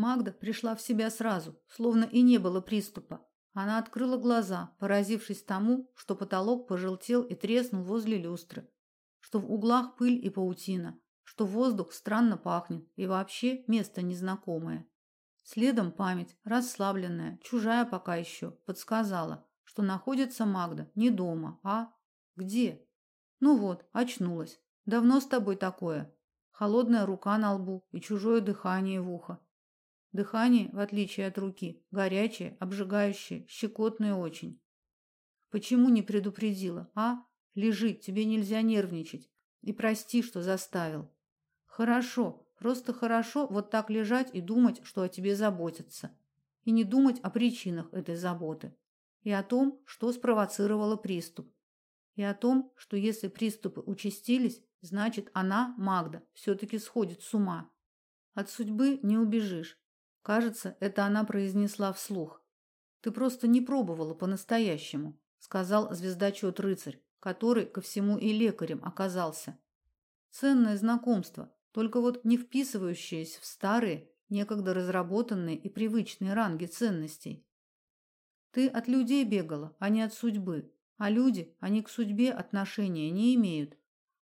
Магда пришла в себя сразу, словно и не было приступа. Она открыла глаза, поразившись тому, что потолок пожелтел и треснул возле люстры, что в углах пыль и паутина, что воздух странно пахнет и вообще место незнакомое. Следом память, расслабленная, чужая пока еще, подсказала, что находится Магда не дома, а где? Ну вот, очнулась. Давно с тобой такое? Холодная рука на лбу и чужое дыхание в ухо. Дыхание, в отличие от руки, горячее, обжигающее, щекотное очень. Почему не предупредила, а? Лежи, тебе нельзя нервничать. И прости, что заставил. Хорошо, просто хорошо вот так лежать и думать, что о тебе заботятся. И не думать о причинах этой заботы. И о том, что спровоцировало приступ. И о том, что если приступы участились, значит она, Магда, все-таки сходит с ума. От судьбы не убежишь. Кажется, это она произнесла вслух. Ты просто не пробовала по-настоящему, сказал звездочет рыцарь, который ко всему и лекарем оказался. Ценное знакомство, только вот не вписывающееся в старые, некогда разработанные и привычные ранги ценностей. Ты от людей бегала, а не от судьбы, а люди, они к судьбе отношения не имеют,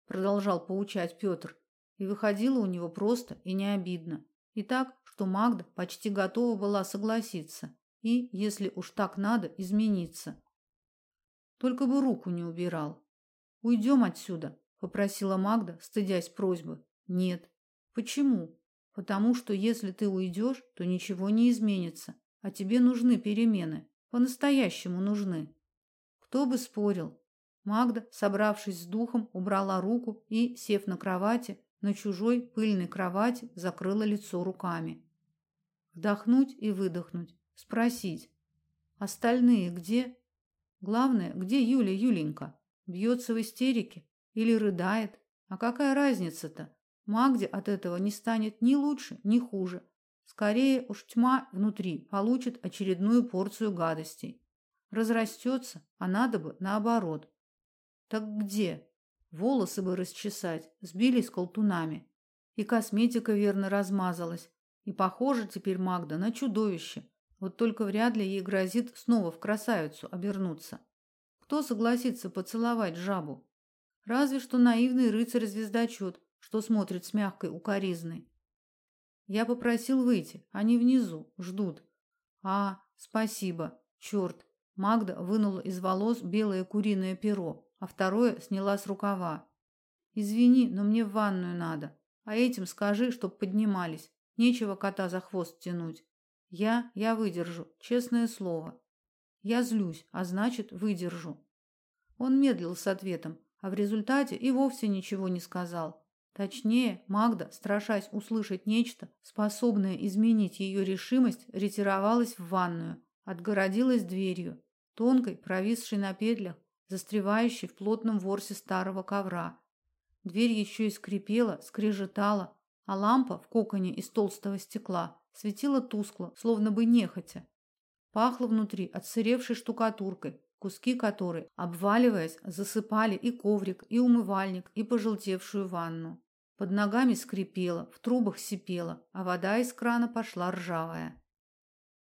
продолжал поучать Петр, и выходило у него просто и не обидно. И так, что Магда почти готова была согласиться и, если уж так надо, измениться. Только бы руку не убирал. Уйдем отсюда, попросила Магда, стыдясь просьбы. Нет. Почему? Потому что если ты уйдешь, то ничего не изменится, а тебе нужны перемены, по-настоящему нужны. Кто бы спорил? Магда, собравшись с духом, убрала руку и, сев на кровати, на чужой пыльной кровати, закрыла лицо руками. Вдохнуть и выдохнуть, спросить: "Остальные где?" Главное, где Юля Юленька? Бьется в истерике или рыдает? А какая разница-то? Магде от этого не станет ни лучше, ни хуже. Скорее уж тьма внутри получит очередную порцию гадостей. Разрастется, а надо бы наоборот. Так где? Волосы бы расчесать, сбились колтунами. И косметика верно размазалась. И похоже теперь Магда на чудовище. Вот только вряд ли ей грозит снова в красавицу обернуться. Кто согласится поцеловать жабу? Разве что наивный рыцарь-звездочет, что смотрит с мягкой укоризной. Я попросил выйти, они внизу, ждут. А, спасибо. Черт, Магда вынула из волос белое куриное перо, а второе сняла с рукава. Извини, но мне в ванную надо. А этим скажи, чтоб поднимались. Нечего кота за хвост тянуть. Я, я выдержу, честное слово. Я злюсь, а значит, выдержу. Он медлил с ответом, а в результате и вовсе ничего не сказал. Точнее, Магда, страшась услышать нечто, способное изменить ее решимость, ретировалась в ванную, отгородилась дверью тонкой, провисшей на петлях, застревающей в плотном ворсе старого ковра. Дверь еще и скрипела, скрежетала, а лампа в коконе из толстого стекла светила тускло, словно бы нехотя. Пахло внутри отсыревшей штукатуркой, куски которой, обваливаясь, засыпали и коврик, и умывальник, и пожелтевшую ванну. Под ногами скрипело, в трубах сипело, а вода из крана пошла ржавая.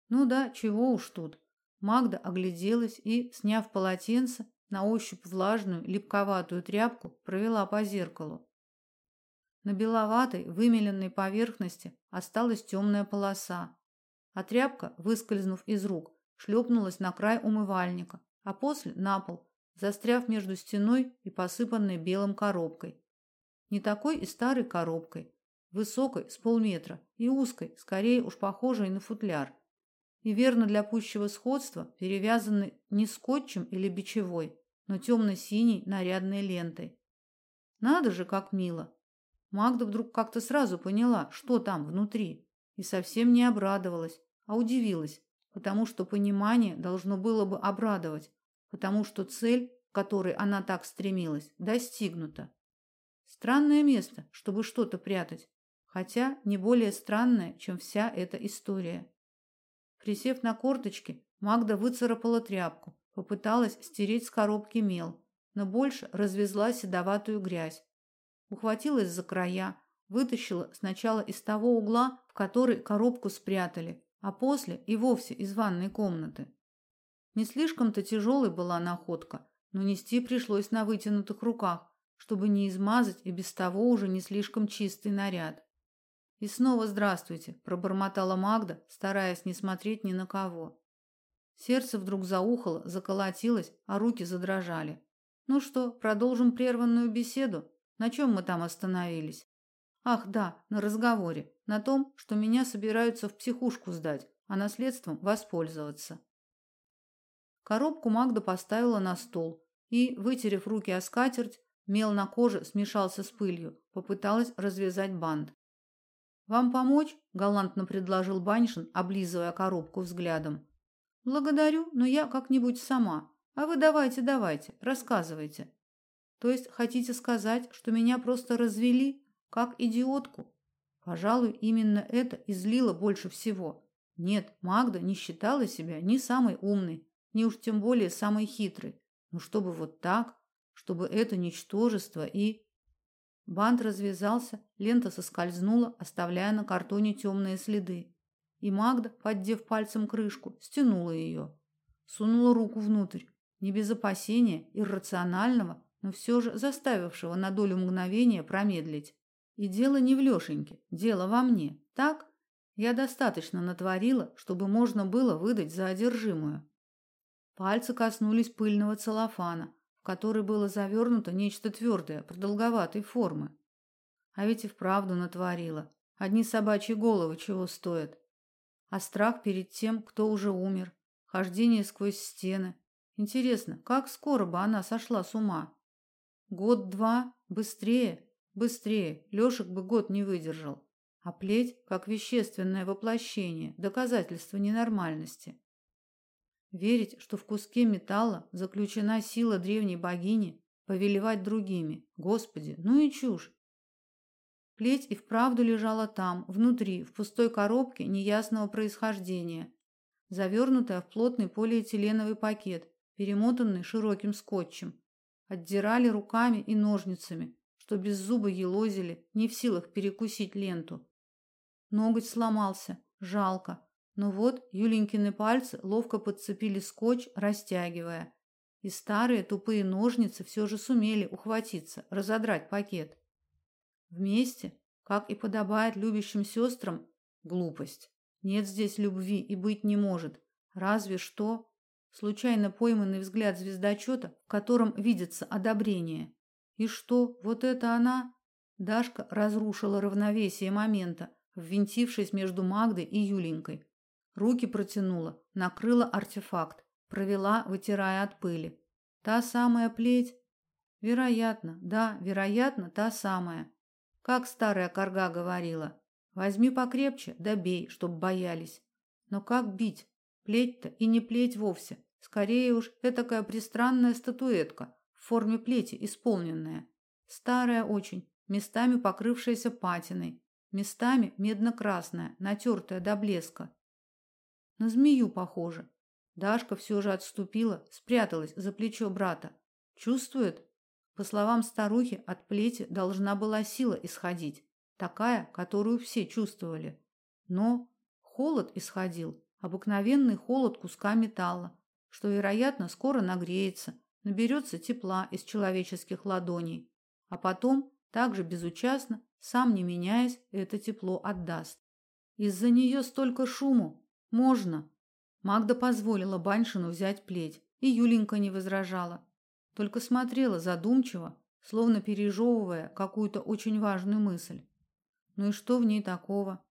Ну да, чего уж тут. Магда огляделась и, сняв полотенце, на ощупь влажную, липковатую тряпку провела по зеркалу. На беловатой, вымеленной поверхности осталась темная полоса, а тряпка, выскользнув из рук, шлепнулась на край умывальника, а после на пол, застряв между стеной и посыпанной белым коробкой. Не такой и старой коробкой, высокой с полметра и узкой, скорее уж похожей на футляр и верно для пущего сходства перевязаны не скотчем или бичевой, но темно-синей нарядной лентой. Надо же, как мило. Магда вдруг как-то сразу поняла, что там внутри, и совсем не обрадовалась, а удивилась, потому что понимание должно было бы обрадовать, потому что цель, к которой она так стремилась, достигнута. Странное место, чтобы что-то прятать, хотя не более странное, чем вся эта история. Присев на корточки, Магда выцарапала тряпку, попыталась стереть с коробки мел, но больше развезла седоватую грязь. Ухватилась за края, вытащила сначала из того угла, в который коробку спрятали, а после и вовсе из ванной комнаты. Не слишком-то тяжелой была находка, но нести пришлось на вытянутых руках, чтобы не измазать и без того уже не слишком чистый наряд. И снова здравствуйте, пробормотала Магда, стараясь не смотреть ни на кого. Сердце вдруг заухало, заколотилось, а руки задрожали. Ну что, продолжим прерванную беседу? На чем мы там остановились? Ах, да, на разговоре, на том, что меня собираются в психушку сдать, а наследством воспользоваться. Коробку Магда поставила на стол и, вытерев руки о скатерть, мел на коже смешался с пылью, попыталась развязать бант. Вам помочь? галантно предложил Баншин, облизывая коробку взглядом. Благодарю, но я как-нибудь сама. А вы давайте, давайте, рассказывайте. То есть хотите сказать, что меня просто развели как идиотку? Пожалуй, именно это излило больше всего. Нет, Магда не считала себя ни самой умной, не уж тем более самый хитрый. Но чтобы вот так, чтобы это ничтожество и бант развязался, лента соскользнула, оставляя на картоне темные следы. И Магда, поддев пальцем крышку, стянула ее. Сунула руку внутрь, не без опасения иррационального, но все же заставившего на долю мгновения промедлить. И дело не в Лёшеньке, дело во мне. Так я достаточно натворила, чтобы можно было выдать за одержимую. Пальцы коснулись пыльного целлофана, в который было завернуто нечто твердое, продолговатой формы. А ведь и вправду натворила. Одни собачьи головы чего стоят. А страх перед тем, кто уже умер, хождение сквозь стены. Интересно, как скоро бы она сошла с ума? Год-два? Быстрее? Быстрее. Лёшек бы год не выдержал. А плеть, как вещественное воплощение, доказательство ненормальности. Верить, что в куске металла заключена сила древней богини, повелевать другими. Господи, ну и чушь. Плеть и вправду лежала там, внутри, в пустой коробке неясного происхождения, завернутая в плотный полиэтиленовый пакет, перемотанный широким скотчем. Отдирали руками и ножницами, что без зуба елозили, не в силах перекусить ленту. Ноготь сломался, жалко. Но вот Юленькины пальцы ловко подцепили скотч, растягивая. И старые тупые ножницы все же сумели ухватиться, разодрать пакет. Вместе, как и подобает любящим сестрам, глупость. Нет здесь любви и быть не может. Разве что случайно пойманный взгляд звездочета, в котором видится одобрение. И что, вот это она? Дашка разрушила равновесие момента, ввинтившись между Магдой и Юленькой. Руки протянула, накрыла артефакт, провела, вытирая от пыли. Та самая плеть? Вероятно, да, вероятно, та самая. Как старая корга говорила: "Возьми покрепче, да бей, чтоб боялись". Но как бить? Плеть-то и не плеть вовсе, скорее уж этакая пристранная статуэтка в форме плети исполненная, старая очень, местами покрывшаяся патиной, местами медно-красная, натертая до блеска. На змею похоже. Дашка все же отступила, спряталась за плечо брата. Чувствует? По словам старухи, от плети должна была сила исходить, такая, которую все чувствовали. Но холод исходил, обыкновенный холод куска металла, что, вероятно, скоро нагреется, наберется тепла из человеческих ладоней, а потом, также безучастно, сам не меняясь, это тепло отдаст. Из-за нее столько шуму, можно. Магда позволила Баншину взять плеть, и Юленька не возражала, только смотрела задумчиво, словно пережевывая какую-то очень важную мысль. Ну и что в ней такого?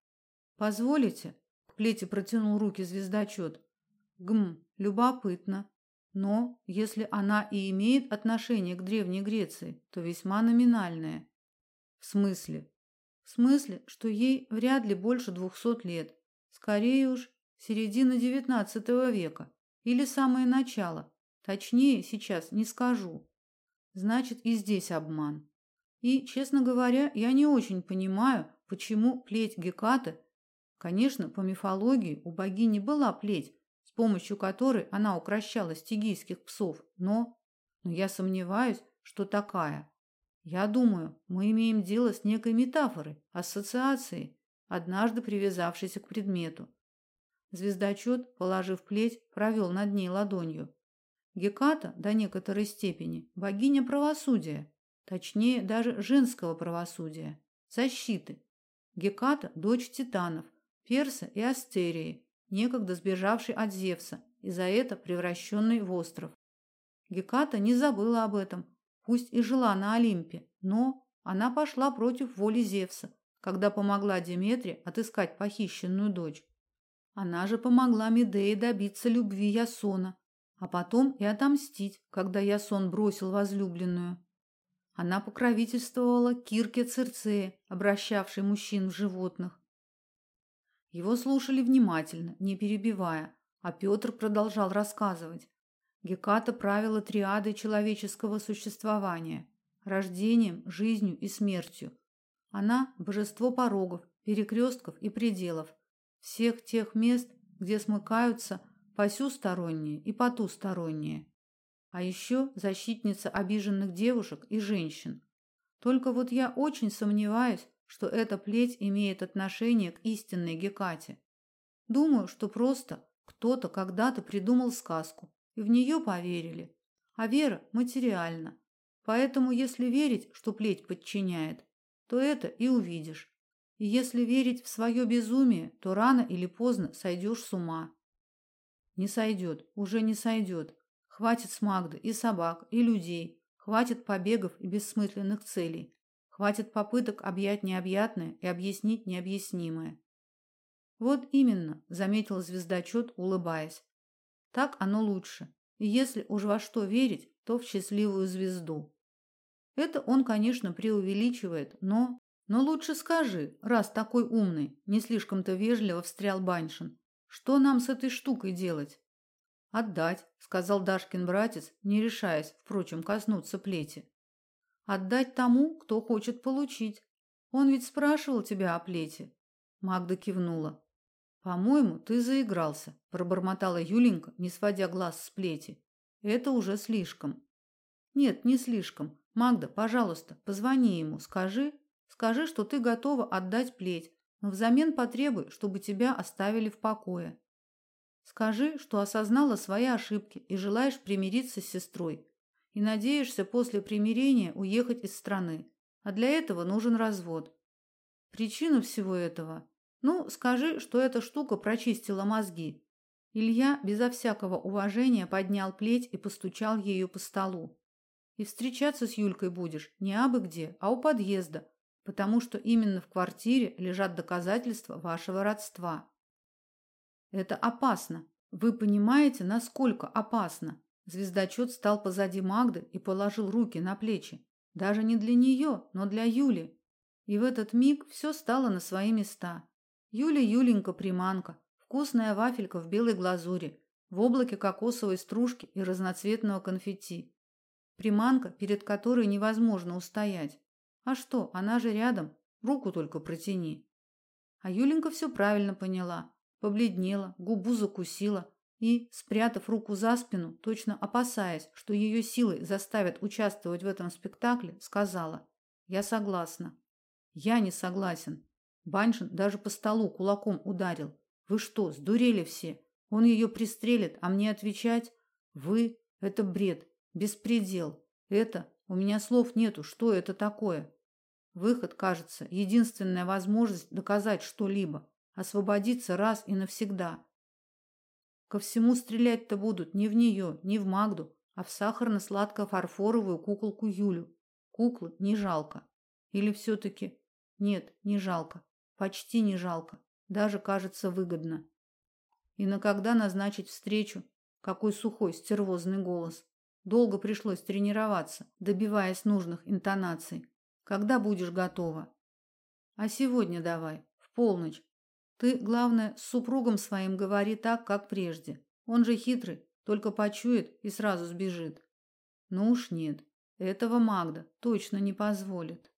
Позволите? К плети протянул руки звездочет. Гм, любопытно. Но если она и имеет отношение к древней Греции, то весьма номинальное. В смысле? В смысле, что ей вряд ли больше двухсот лет. Скорее уж середина XIX века или самое начало. Точнее сейчас не скажу. Значит, и здесь обман. И, честно говоря, я не очень понимаю, почему плеть Гекаты, конечно, по мифологии у богини была плеть, с помощью которой она укращала стигийских псов, но но я сомневаюсь, что такая. Я думаю, мы имеем дело с некой метафорой, ассоциацией, однажды привязавшейся к предмету. Звездочет, положив плеть, провел над ней ладонью. Геката до некоторой степени богиня правосудия, точнее даже женского правосудия, защиты. Геката дочь титанов, Перса и Астерии, некогда сбежавший от Зевса и за это превращенный в остров. Геката не забыла об этом, пусть и жила на Олимпе, но она пошла против воли Зевса, когда помогла Деметре отыскать похищенную дочь. Она же помогла Медее добиться любви Ясона, а потом и отомстить, когда Ясон бросил возлюбленную. Она покровительствовала Кирке Цирцее, обращавшей мужчин в животных. Его слушали внимательно, не перебивая, а Петр продолжал рассказывать. Геката правила триадой человеческого существования: рождением, жизнью и смертью. Она божество порогов, перекрестков и пределов, всех тех мест, где смыкаются посюсторонние и потусторонние. А еще защитница обиженных девушек и женщин. Только вот я очень сомневаюсь, что эта плеть имеет отношение к истинной Гекате. Думаю, что просто кто-то когда-то придумал сказку, и в нее поверили. А вера материальна. Поэтому если верить, что плеть подчиняет, то это и увидишь. И если верить в свое безумие, то рано или поздно сойдешь с ума. Не сойдет, уже не сойдет. Хватит с Магды и собак, и людей. Хватит побегов и бессмысленных целей. Хватит попыток объять необъятное и объяснить необъяснимое. Вот именно, заметил звездочет, улыбаясь. Так оно лучше. И если уж во что верить, то в счастливую звезду. Это он, конечно, преувеличивает, но но лучше скажи, раз такой умный, не слишком-то вежливо встрял Баншин. Что нам с этой штукой делать? Отдать, сказал Дашкин братец, не решаясь, впрочем, коснуться плети. Отдать тому, кто хочет получить. Он ведь спрашивал тебя о плете. Магда кивнула. По-моему, ты заигрался, пробормотала Юленька, не сводя глаз с плети. Это уже слишком. Нет, не слишком. Магда, пожалуйста, позвони ему, скажи, скажи, что ты готова отдать плеть, но взамен потребуй, чтобы тебя оставили в покое. Скажи, что осознала свои ошибки и желаешь примириться с сестрой, и надеешься после примирения уехать из страны, а для этого нужен развод. Причину всего этого ну, скажи, что эта штука прочистила мозги. Илья безо всякого уважения поднял плеть и постучал ею по столу. И встречаться с Юлькой будешь не абы где, а у подъезда, потому что именно в квартире лежат доказательства вашего родства. Это опасно. Вы понимаете, насколько опасно? Звездочет стал позади Магды и положил руки на плечи. Даже не для нее, но для Юли. И в этот миг все стало на свои места. Юля Юленька приманка, вкусная вафелька в белой глазури, в облаке кокосовой стружки и разноцветного конфетти. Приманка, перед которой невозможно устоять. А что, она же рядом, руку только протяни. А Юленька все правильно поняла, побледнела, губу закусила и, спрятав руку за спину, точно опасаясь, что ее силой заставят участвовать в этом спектакле, сказала: "Я согласна". "Я не согласен", Баншин даже по столу кулаком ударил. Вы что, сдурели все? Он ее пристрелит, а мне отвечать? Вы это бред, беспредел. Это у меня слов нету, что это такое? Выход, кажется, единственная возможность доказать что-либо, освободиться раз и навсегда. Ко всему стрелять-то будут не в нее, не в Магду, а в сахарно-сладко-фарфоровую куколку Юлю. Куклы не жалко. Или все таки Нет, не жалко. Почти не жалко, даже кажется выгодно. И на когда назначить встречу? Какой сухой, стервозный голос. Долго пришлось тренироваться, добиваясь нужных интонаций. Когда будешь готова? А сегодня давай, в полночь. Ты, главное, с супругом своим говори так, как прежде. Он же хитрый, только почует и сразу сбежит. Ну уж нет. Этого Магда точно не позволит.